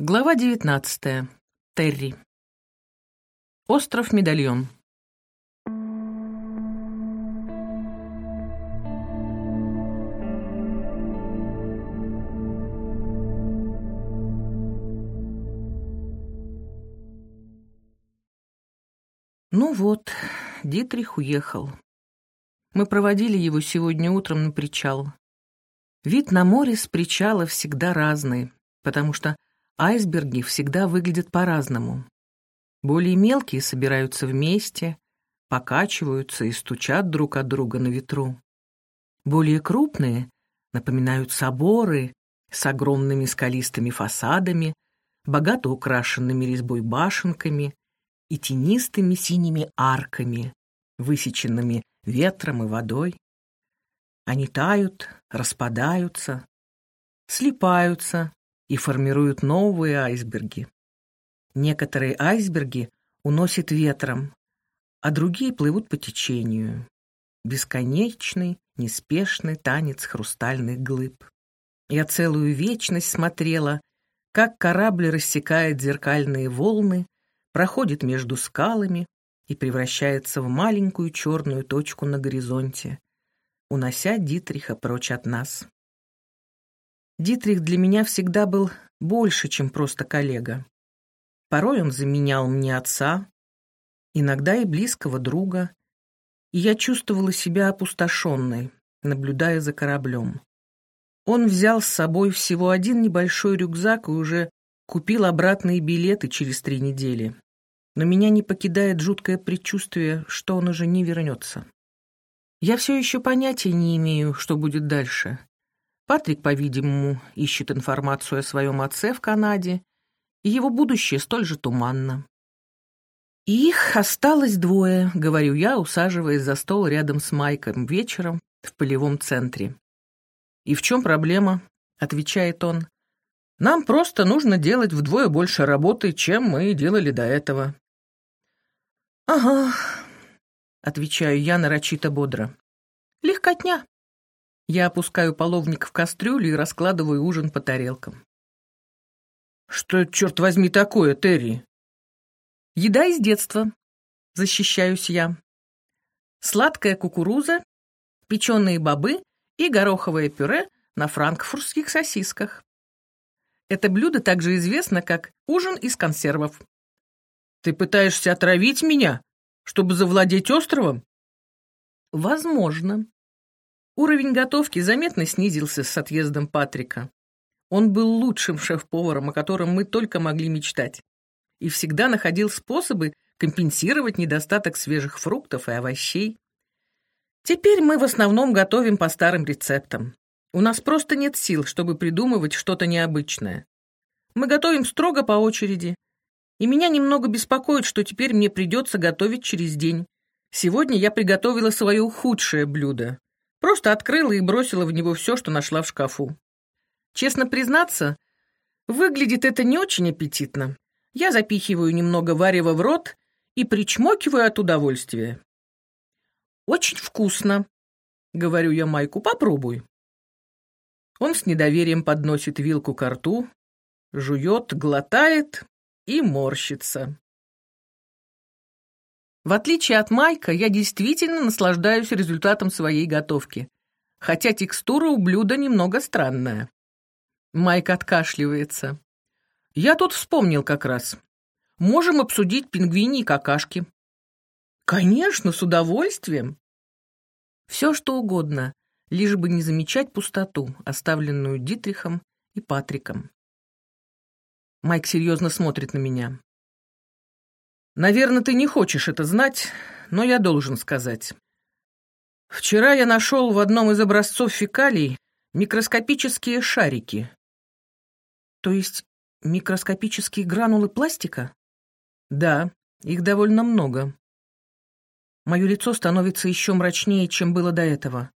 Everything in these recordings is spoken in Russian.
Глава 19. Терри. Остров Медальон. Ну вот, Дитрих уехал. Мы проводили его сегодня утром на причал. Вид на море с причала всегда разный, потому что Айсберги всегда выглядят по-разному. Более мелкие собираются вместе, покачиваются и стучат друг от друга на ветру. Более крупные напоминают соборы с огромными скалистыми фасадами, богато украшенными резьбой башенками и тенистыми синими арками, высеченными ветром и водой. Они тают, распадаются, слипаются, и формируют новые айсберги. Некоторые айсберги уносит ветром, а другие плывут по течению. Бесконечный, неспешный танец хрустальных глыб. Я целую вечность смотрела, как корабль рассекает зеркальные волны, проходит между скалами и превращается в маленькую черную точку на горизонте, унося Дитриха прочь от нас. Дитрих для меня всегда был больше, чем просто коллега. Порой он заменял мне отца, иногда и близкого друга, и я чувствовала себя опустошенной, наблюдая за кораблем. Он взял с собой всего один небольшой рюкзак и уже купил обратные билеты через три недели. Но меня не покидает жуткое предчувствие, что он уже не вернется. Я все еще понятия не имею, что будет дальше. Патрик, по-видимому, ищет информацию о своем отце в Канаде, и его будущее столь же туманно. «Их осталось двое», — говорю я, усаживаясь за стол рядом с Майком вечером в полевом центре. «И в чем проблема?» — отвечает он. «Нам просто нужно делать вдвое больше работы, чем мы делали до этого». «Ага», — отвечаю я нарочито бодро. «Легкотня». Я опускаю половник в кастрюлю и раскладываю ужин по тарелкам. «Что, черт возьми, такое, Терри?» «Еда из детства», — защищаюсь я. «Сладкая кукуруза, печеные бобы и гороховое пюре на франкфуртских сосисках. Это блюдо также известно как ужин из консервов». «Ты пытаешься отравить меня, чтобы завладеть островом?» «Возможно», Уровень готовки заметно снизился с отъездом Патрика. Он был лучшим шеф-поваром, о котором мы только могли мечтать, и всегда находил способы компенсировать недостаток свежих фруктов и овощей. Теперь мы в основном готовим по старым рецептам. У нас просто нет сил, чтобы придумывать что-то необычное. Мы готовим строго по очереди. И меня немного беспокоит, что теперь мне придется готовить через день. Сегодня я приготовила свое худшее блюдо Просто открыла и бросила в него все, что нашла в шкафу. Честно признаться, выглядит это не очень аппетитно. Я запихиваю немного варева в рот и причмокиваю от удовольствия. «Очень вкусно», — говорю я Майку, — «попробуй». Он с недоверием подносит вилку к рту, жует, глотает и морщится. В отличие от Майка, я действительно наслаждаюсь результатом своей готовки, хотя текстура у блюда немного странная. Майк откашливается. Я тут вспомнил как раз. Можем обсудить пингвини и какашки. Конечно, с удовольствием. Все, что угодно, лишь бы не замечать пустоту, оставленную Дитрихом и Патриком. Майк серьезно смотрит на меня. Наверное, ты не хочешь это знать, но я должен сказать. Вчера я нашел в одном из образцов фекалий микроскопические шарики. То есть микроскопические гранулы пластика? Да, их довольно много. Мое лицо становится еще мрачнее, чем было до этого.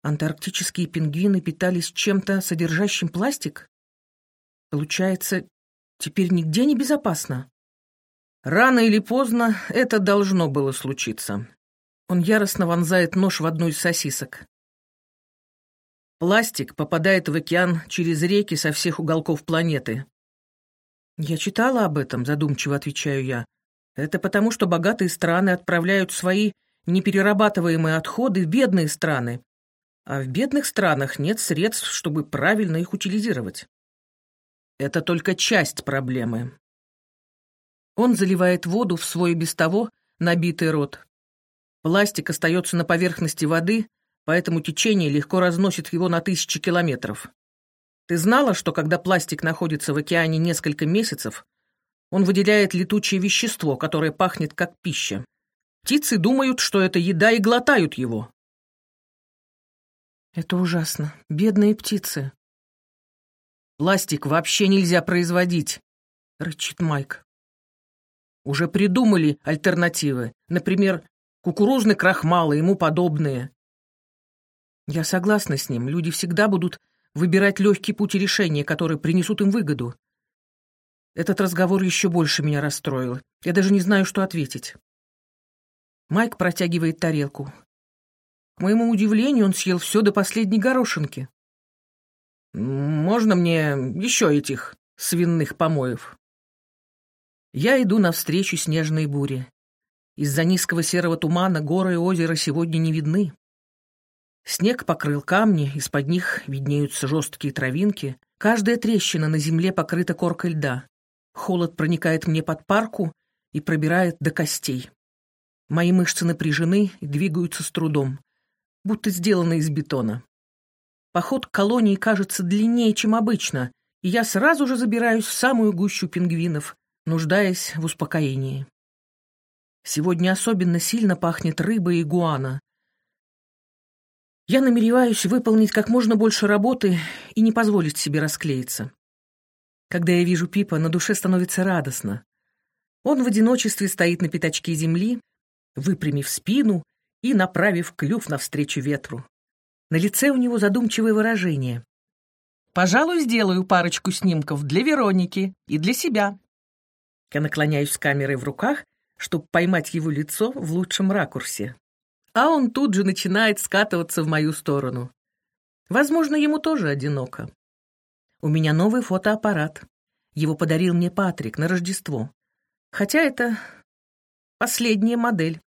Антарктические пингвины питались чем-то, содержащим пластик? Получается, теперь нигде не безопасно. Рано или поздно это должно было случиться. Он яростно вонзает нож в одну из сосисок. Пластик попадает в океан через реки со всех уголков планеты. Я читала об этом, задумчиво отвечаю я. Это потому, что богатые страны отправляют свои неперерабатываемые отходы в бедные страны, а в бедных странах нет средств, чтобы правильно их утилизировать. Это только часть проблемы. Он заливает воду в свой без того набитый рот. Пластик остается на поверхности воды, поэтому течение легко разносит его на тысячи километров. Ты знала, что когда пластик находится в океане несколько месяцев, он выделяет летучее вещество, которое пахнет как пища. Птицы думают, что это еда, и глотают его. Это ужасно. Бедные птицы. Пластик вообще нельзя производить, рычит Майк. Уже придумали альтернативы. Например, кукурузный крахмал и ему подобные. Я согласна с ним. Люди всегда будут выбирать легкий путь решения, которые принесут им выгоду. Этот разговор еще больше меня расстроил. Я даже не знаю, что ответить. Майк протягивает тарелку. К моему удивлению, он съел все до последней горошинки. «Можно мне еще этих свиных помоев?» Я иду навстречу снежной буре. Из-за низкого серого тумана горы и озеро сегодня не видны. Снег покрыл камни, из-под них виднеются жесткие травинки. Каждая трещина на земле покрыта коркой льда. Холод проникает мне под парку и пробирает до костей. Мои мышцы напряжены и двигаются с трудом, будто сделаны из бетона. Поход к колонии кажется длиннее, чем обычно, и я сразу же забираюсь в самую гущу пингвинов, нуждаясь в успокоении. Сегодня особенно сильно пахнет рыбой и гуана. Я намереваюсь выполнить как можно больше работы и не позволить себе расклеиться. Когда я вижу Пипа, на душе становится радостно. Он в одиночестве стоит на пятачке земли, выпрямив спину и направив клюв навстречу ветру. На лице у него задумчивое выражение. «Пожалуй, сделаю парочку снимков для Вероники и для себя». Я наклоняюсь с камерой в руках, чтобы поймать его лицо в лучшем ракурсе. А он тут же начинает скатываться в мою сторону. Возможно, ему тоже одиноко. У меня новый фотоаппарат. Его подарил мне Патрик на Рождество. Хотя это последняя модель.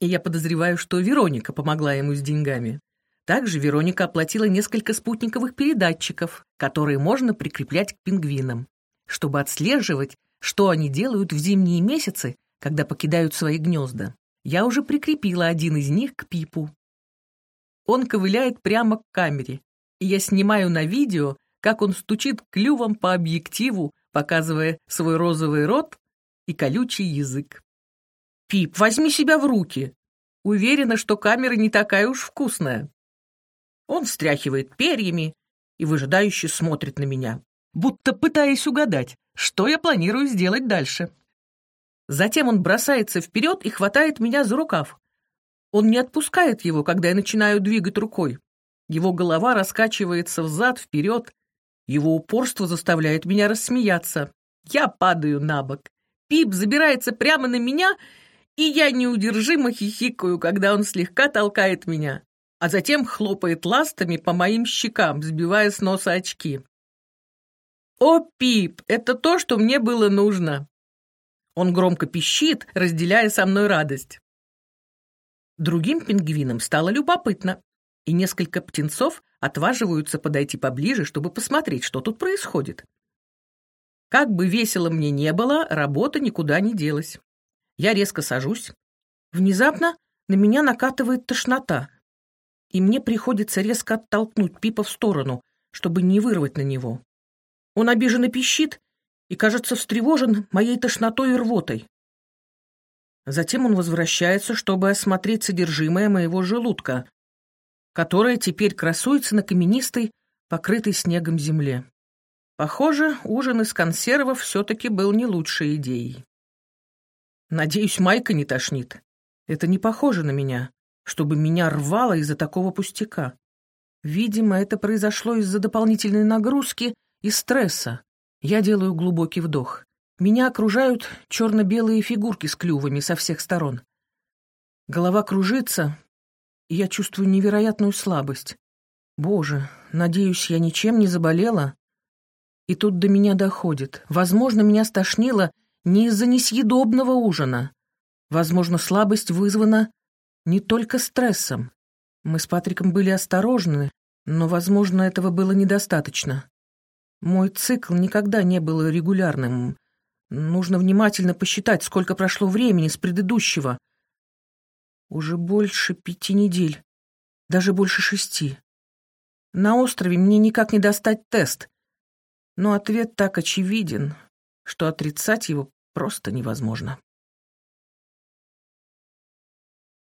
И я подозреваю, что Вероника помогла ему с деньгами. Также Вероника оплатила несколько спутниковых передатчиков, которые можно прикреплять к пингвинам, чтобы отслеживать, что они делают в зимние месяцы, когда покидают свои гнезда. Я уже прикрепила один из них к Пипу. Он ковыляет прямо к камере, и я снимаю на видео, как он стучит клювом по объективу, показывая свой розовый рот и колючий язык. «Пип, возьми себя в руки!» Уверена, что камера не такая уж вкусная. Он встряхивает перьями и выжидающе смотрит на меня, будто пытаясь угадать, что я планирую сделать дальше. Затем он бросается вперед и хватает меня за рукав. Он не отпускает его, когда я начинаю двигать рукой. Его голова раскачивается взад-вперед. Его упорство заставляет меня рассмеяться. Я падаю на бок. Пип забирается прямо на меня, и я неудержимо хихикаю, когда он слегка толкает меня а затем хлопает ластами по моим щекам, сбивая с носа очки. «О, Пип, это то, что мне было нужно!» Он громко пищит, разделяя со мной радость. Другим пингвинам стало любопытно, и несколько птенцов отваживаются подойти поближе, чтобы посмотреть, что тут происходит. Как бы весело мне не было, работа никуда не делась. Я резко сажусь. Внезапно на меня накатывает тошнота и мне приходится резко оттолкнуть Пипа в сторону, чтобы не вырвать на него. Он обиженно пищит и, кажется, встревожен моей тошнотой и рвотой. Затем он возвращается, чтобы осмотреть содержимое моего желудка, которое теперь красуется на каменистой, покрытой снегом земле. Похоже, ужин из консервов все-таки был не лучшей идеей. Надеюсь, Майка не тошнит. Это не похоже на меня чтобы меня рвало из-за такого пустяка. Видимо, это произошло из-за дополнительной нагрузки и стресса. Я делаю глубокий вдох. Меня окружают черно-белые фигурки с клювами со всех сторон. Голова кружится, и я чувствую невероятную слабость. Боже, надеюсь, я ничем не заболела? И тут до меня доходит. Возможно, меня стошнило не из-за несъедобного ужина. Возможно, слабость вызвана не только стрессом. Мы с Патриком были осторожны, но, возможно, этого было недостаточно. Мой цикл никогда не был регулярным. Нужно внимательно посчитать, сколько прошло времени с предыдущего. Уже больше пяти недель, даже больше шести. На острове мне никак не достать тест, но ответ так очевиден, что отрицать его просто невозможно.